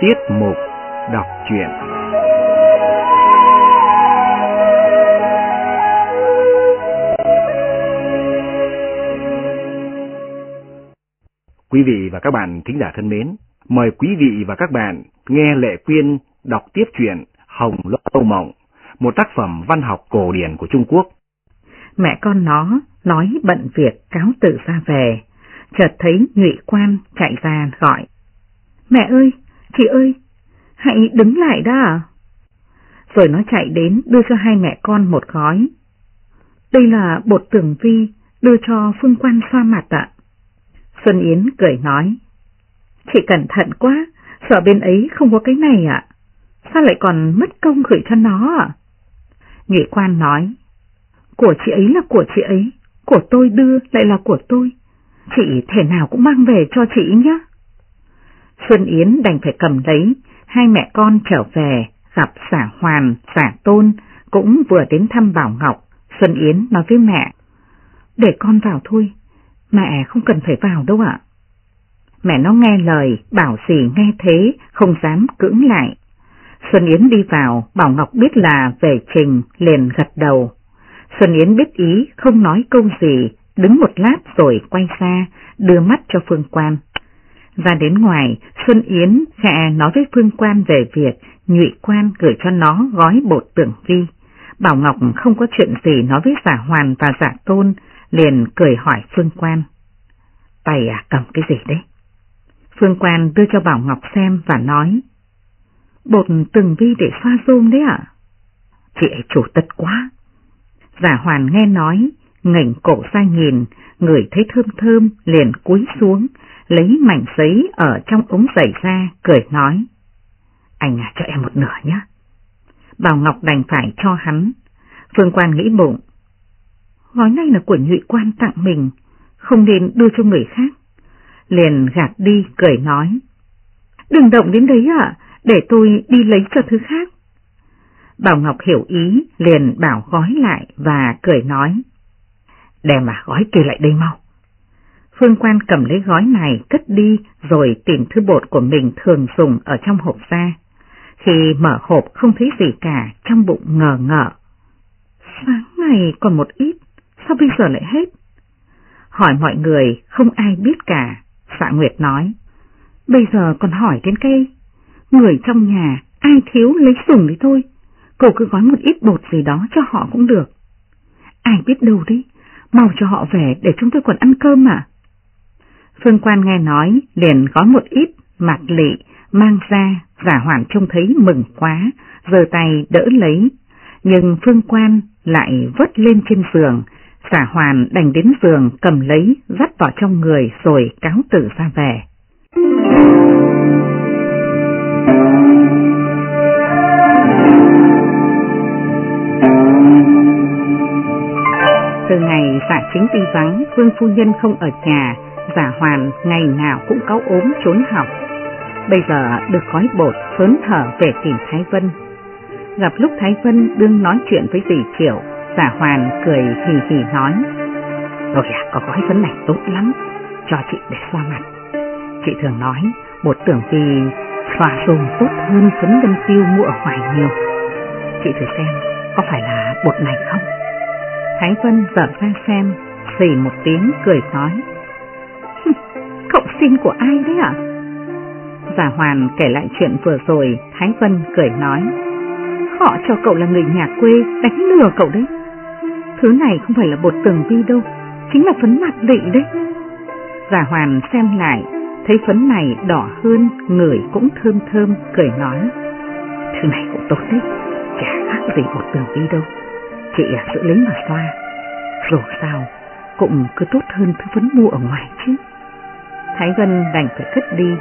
Tiết mục đọc truyện Quý vị và các bạn thính giả thân mến, mời quý vị và các bạn nghe Lệ Quyên đọc tiếp truyện Hồng Lâu Mộng, một tác phẩm văn học cổ điển của Trung Quốc. Mẹ con nó nói bận việc cáo tự ra về, chợt thấy Nhụy Quan chạy ra gọi. Mẹ ơi, chị ơi, hãy đứng lại đã Rồi nó chạy đến đưa cho hai mẹ con một gói. Đây là bột tưởng vi đưa cho Phương Quan xoa mặt ạ. Xuân Yến cười nói. Chị cẩn thận quá, sợ bên ấy không có cái này ạ. Sao lại còn mất công gửi cho nó ạ? Nhụy Quan nói. Của chị ấy là của chị ấy, của tôi đưa lại là của tôi. Chị thể nào cũng mang về cho chị nhé. Xuân Yến đành phải cầm lấy, hai mẹ con trở về, gặp xả hoàn, xả tôn, cũng vừa đến thăm Bảo Ngọc. Xuân Yến nói với mẹ, để con vào thôi, mẹ không cần phải vào đâu ạ. Mẹ nó nghe lời, bảo gì nghe thế, không dám cưỡng lại. Xuân Yến đi vào, Bảo Ngọc biết là về trình, liền gật đầu. Xuân Yến biết ý, không nói câu gì, đứng một lát rồi quay ra, đưa mắt cho Phương Quan. Ra đến ngoài, Xuân Yến khẽ nói với Phương Quan về việc nhụy quan gửi cho nó gói bột tưởng vi. Bảo Ngọc không có chuyện gì nói với giả hoàn và giả tôn, liền cười hỏi Phương Quan. Tay à, cầm cái gì đấy? Phương Quan đưa cho Bảo Ngọc xem và nói. Bột từng vi để xoa rôm đấy ạ. Chị ấy chủ tật quá. Giả hoàn nghe nói, ngẩng cổ ra nhìn, người thấy thơm thơm liền cúi xuống, lấy mảnh giấy ở trong ống giày ra, cười nói. Anh à cho em một nửa nhé. Bảo Ngọc đành phải cho hắn. Phương Quan nghĩ bụng. Gói này là của nhụy quan tặng mình, không nên đưa cho người khác. Liền gạt đi, cười nói. Đừng động đến đấy ạ, để tôi đi lấy cho thứ khác. Bảo Ngọc hiểu ý, liền bảo gói lại và cười nói. Đem mà gói kia lại đây mau. Phương Quan cầm lấy gói này cất đi rồi tìm thứ bột của mình thường dùng ở trong hộp ra. Khi mở hộp không thấy gì cả, trong bụng ngờ ngợ. Sáng này còn một ít, sao bây giờ lại hết? Hỏi mọi người, không ai biết cả. Dạ Nguyệt nói, bây giờ còn hỏi đến cây. Người trong nhà, ai thiếu lấy dùng đi thôi. cô cứ gói một ít bột gì đó cho họ cũng được. Ai biết đâu đấy, mau cho họ về để chúng tôi còn ăn cơm mà. Phương Quan nghe nói, liền gói một ít, mặt lị, mang ra, giả hoàn trông thấy mừng quá, giơ tay đỡ lấy. Nhưng Phương Quan lại vất lên trên giường, giả hoàn đành đến giường cầm lấy, dắt vào trong người rồi cáo tử ra về. Từ ngày giả chính đi vắng, Vương Phu Nhân không ở nhà, giả hoàn ngày nào cũng cáu ốm trốn học. Bây giờ được gói bột phớn thở về tìm Thái Vân. Gặp lúc Thái Vân đương nói chuyện với dì Triệu, giả hoàn cười hì hì nói. Rồi à, có gói phấn này tốt lắm, cho chị để xoa mặt. Chị thường nói, bột tưởng vì xoa dùng tốt hơn phấn đâm tiêu mua ở ngoài nhiều. Chị thử xem, có phải là bột này không? Thái Vân dở ra xem, xỉ một tiếng cười nói. Cậu xin của ai đấy ạ? À? Giả Hoàn kể lại chuyện vừa rồi, Thái Vân cười nói. Họ cho cậu là người nhà quê, đánh lừa cậu đấy. Thứ này không phải là bột tường vi đâu, chính là phấn mặt lị đấy. Giả Hoàn xem lại, thấy phấn này đỏ hơn, người cũng thơm thơm, cười nói. Thứ này cũng tốt đấy, chả khác gì bột tường vi đâu. Chị à, giữ lấy mà xoa, rồi sao cũng cứ tốt hơn thứ phấn mua ở ngoài chứ. Thái Vân đành phải cất đi.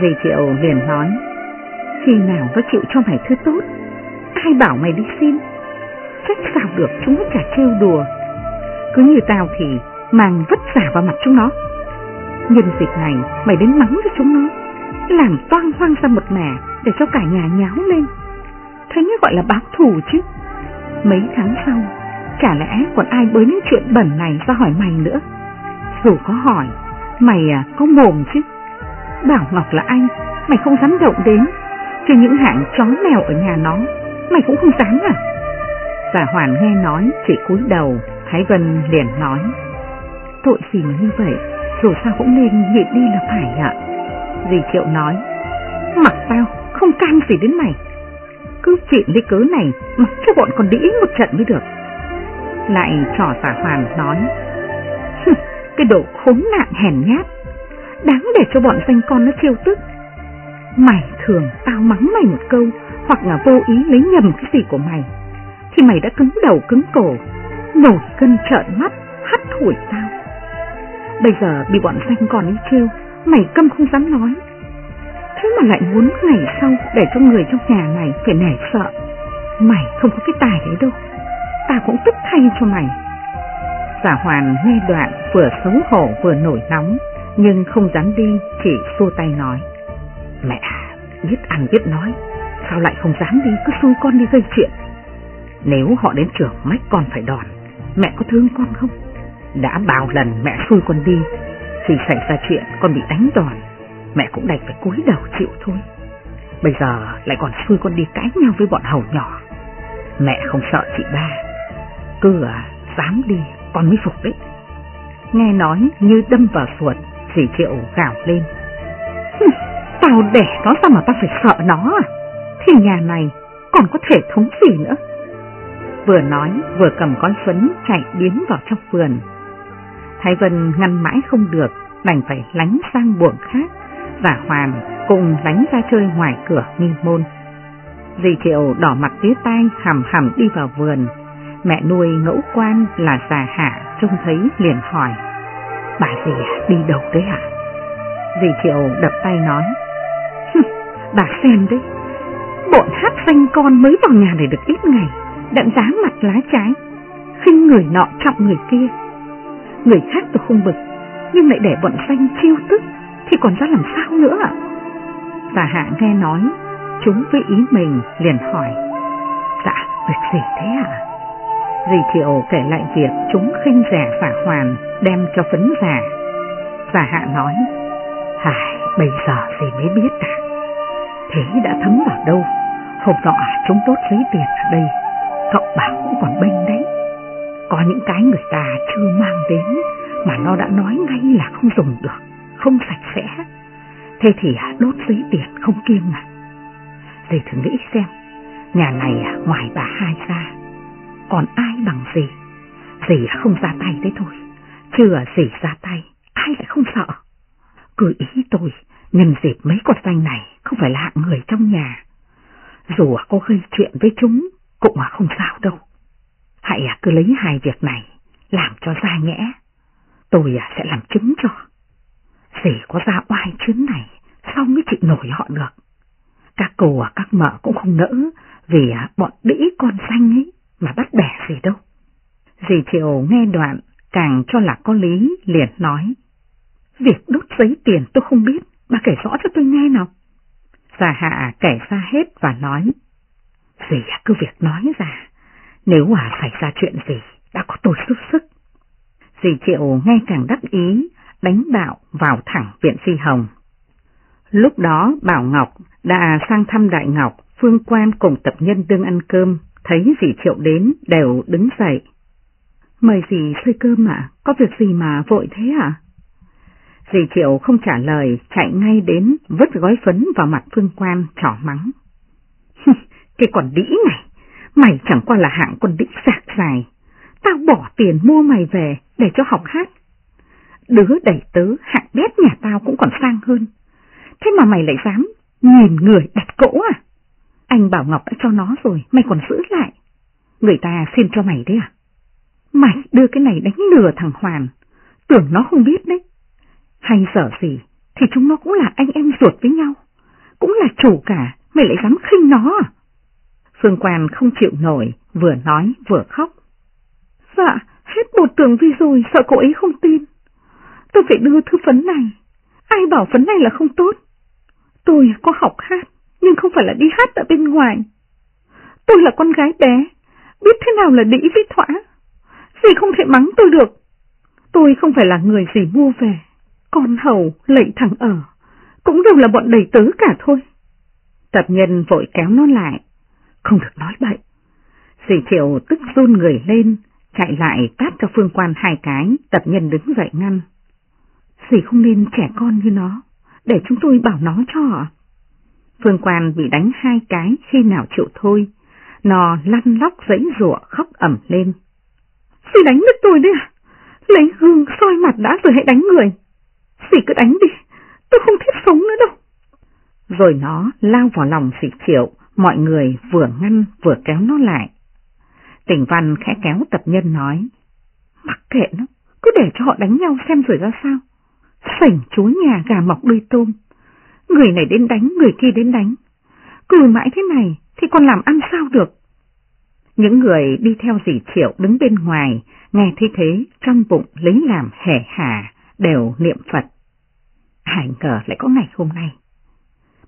Dì Triệu liền nói, khi nào nó chịu cho mày thứ tốt, ai bảo mày đi xin? Trách sao được chúng nó chả trêu đùa. Cứ như tao thì mang vất vả vào mặt chúng nó. Nhân dịp này mày đến mắng cho chúng nó, làm toan hoang ra một mẻ để cho cả nhà nháo lên. Thế mới gọi là báo thù chứ. Mấy tháng sau, chả lẽ còn ai bới những chuyện bẩn này ra hỏi mày nữa? Dù có hỏi, Mày à, có mồm chứ. Bảo Ngọc là anh, mày không dám động đến, chứ những hạng chó mèo ở nhà nó, mày cũng không dám à? Giả Hoàn nghe nói chỉ cúi đầu, Thái Vân liền nói, tội gì mà như vậy, dù sao cũng nên nhịn đi là phải ạ. Dì Triệu nói, mặc tao, không can gì đến mày. Cứ chuyện lấy cớ này, mặc cho bọn còn đĩ một trận mới được. Lại trò giả Hoàn nói, cái độ khốn nạn hèn nhát, đáng để cho bọn danh con nó chiêu tức. Mày thường tao mắng mày một câu, hoặc là vô ý lấy nhầm cái gì của mày, thì mày đã cứng đầu cứng cổ, nổi cân trợn mắt, hắt thủi tao. Bây giờ bị bọn danh con ấy trêu, mày câm không dám nói. Thế mà lại muốn ngày sau để cho người trong nhà này phải nể sợ. Mày không có cái tài đấy đâu, ta cũng tức thay cho mày. Giả hoàn nghe đoạn vừa xấu hổ vừa nổi nóng, nhưng không dám đi, chỉ xua tay nói. Mẹ, biết ăn biết nói, sao lại không dám đi, cứ xui con đi gây chuyện. Nếu họ đến trường mách con phải đòn, mẹ có thương con không? Đã bao lần mẹ xui con đi, khi xảy ra chuyện con bị đánh đòn, mẹ cũng đành phải cúi đầu chịu thôi. Bây giờ lại còn xui con đi cãi nhau với bọn hầu nhỏ. Mẹ không sợ chị ba, cứ à, dám đi con mới phục đấy. Nghe nói như đâm vào ruột, dì triệu gào lên. Tao đẻ nó sao mà tao phải sợ nó à? Thì nhà này còn có thể thống gì nữa? Vừa nói vừa cầm con phấn chạy biến vào trong vườn. Thái Vân ngăn mãi không được, đành phải lánh sang buồng khác, và Hoàn cùng lánh ra chơi ngoài cửa nghi môn. Dì Triệu đỏ mặt tía tai hầm hầm đi vào vườn, mẹ nuôi ngẫu quan là già hạ trông thấy liền hỏi, bà dì đi đâu đấy hả? Dì thiệu đập tay nói, bà xem đấy, bọn hát danh con mới vào nhà này được ít ngày, đã dám mặt lá trái, khinh người nọ trọng người kia. Người khác tôi không bực, nhưng lại để bọn xanh chiêu tức, thì còn ra làm sao nữa ạ? Già hạ nghe nói, chúng với ý mình liền hỏi, dạ, việc gì thế ạ? À? Dì Thiệu kể lại việc chúng khinh rẻ phả hoàn đem cho phấn giả. Giả hạ nói, Hài, bây giờ dì mới biết à? Thế đã thấm vào đâu? Hôm nọ à, chúng tốt giấy tiền ở đây, cậu bảo cũng còn bênh đấy. Có những cái người ta chưa mang đến mà nó đã nói ngay là không dùng được, không sạch sẽ. Thế thì à, đốt giấy tiền không kiêng à? Dì thử nghĩ xem, nhà này à, ngoài bà hai ra còn ai bằng gì. Dì không ra tay đấy thôi, chưa dì ra tay, ai lại không sợ. Cứ ý tôi, nhân dịp mấy con danh này không phải là hạng người trong nhà. Dù có gây chuyện với chúng, cũng không sao đâu. Hãy cứ lấy hai việc này, làm cho ra nhẽ. Tôi sẽ làm chứng cho. Dì có ra oai chuyến này, sao mới chịu nổi họ được. Các cô các mợ cũng không nỡ, vì bọn đĩ con xanh ấy mà bắt bẻ gì đâu. Dì Triệu nghe đoạn, càng cho là có lý, liền nói. Việc đốt giấy tiền tôi không biết, bà kể rõ cho tôi nghe nào. Già hạ kể ra hết và nói. Dì à, cứ việc nói ra, nếu mà xảy ra chuyện gì, đã có tôi sức sức. Dì Triệu nghe càng đắc ý, đánh bạo vào thẳng viện Phi Hồng. Lúc đó Bảo Ngọc đã sang thăm Đại Ngọc, Phương Quan cùng tập nhân đương ăn cơm, thấy dì Triệu đến đều đứng dậy. Mời dì xơi cơm ạ, có việc gì mà vội thế ạ? Dì Triệu không trả lời, chạy ngay đến vứt gói phấn vào mặt Phương Quan trỏ mắng. Cái con đĩ này, mày chẳng qua là hạng con đĩ sạc dài. Tao bỏ tiền mua mày về để cho học hát. Đứa đẩy tớ hạng bét nhà tao cũng còn sang hơn. Thế mà mày lại dám nhìn người đặt cỗ à? Anh Bảo Ngọc đã cho nó rồi, mày còn giữ lại. Người ta xin cho mày đấy à? Mày đưa cái này đánh lừa thằng Hoàn, tưởng nó không biết đấy. Hay sợ gì, thì chúng nó cũng là anh em ruột với nhau. Cũng là chủ cả, mày lại dám khinh nó à? Phương Quan không chịu nổi, vừa nói vừa khóc. Dạ, hết một tường vi rồi, sợ cô ấy không tin. Tôi phải đưa thư phấn này. Ai bảo phấn này là không tốt? Tôi có học hát, nhưng không phải là đi hát ở bên ngoài. Tôi là con gái bé, biết thế nào là đĩ với thỏa. Dì không thể mắng tôi được. Tôi không phải là người gì mua về, con hầu lệnh thằng ở. cũng đều là bọn đầy tớ cả thôi. Tập nhân vội kéo nó lại, không được nói bậy. Dì Thiệu tức run người lên, chạy lại tát cho Phương Quan hai cái, tập nhân đứng dậy ngăn. Dì không nên trẻ con như nó, để chúng tôi bảo nó cho. Phương Quan bị đánh hai cái khi nào chịu thôi, nó lăn lóc giấy rủa khóc ẩm lên. Dì đánh đứt tôi đấy à? Lấy gương soi mặt đã rồi hãy đánh người. Dì cứ đánh đi, tôi không thích sống nữa đâu. Rồi nó lao vào lòng dì Triệu, mọi người vừa ngăn vừa kéo nó lại. Tỉnh Văn khẽ kéo tập nhân nói, mặc kệ nó, cứ để cho họ đánh nhau xem rồi ra sao. Sảnh chúa nhà gà mọc đuôi tôm, người này đến đánh, người kia đến đánh. Cứ mãi thế này thì còn làm ăn sao được. Những người đi theo dì Triệu đứng bên ngoài, nghe thấy thế trong bụng lấy làm hẻ hà, đều niệm Phật. Hải ngờ lại có ngày hôm nay.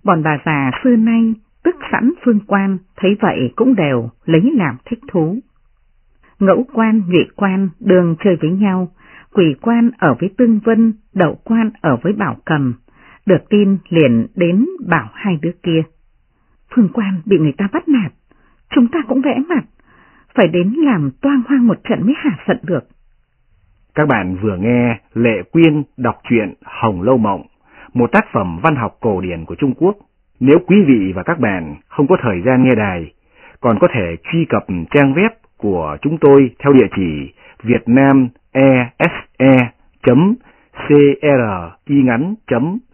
Bọn bà già xưa nay tức sẵn phương quan, thấy vậy cũng đều lấy làm thích thú. Ngẫu quan, nhụy quan đường chơi với nhau, quỷ quan ở với Tương Vân, đậu quan ở với Bảo Cầm, được tin liền đến bảo hai đứa kia. Phương quan bị người ta bắt nạt, chúng ta cũng vẽ mặt, phải đến làm toang hoang một trận mới hạ giận được. Các bạn vừa nghe Lệ Quyên đọc truyện Hồng Lâu Mộng, một tác phẩm văn học cổ điển của Trung Quốc. Nếu quý vị và các bạn không có thời gian nghe đài, còn có thể truy cập trang web của chúng tôi theo địa chỉ vietnamese.com.vn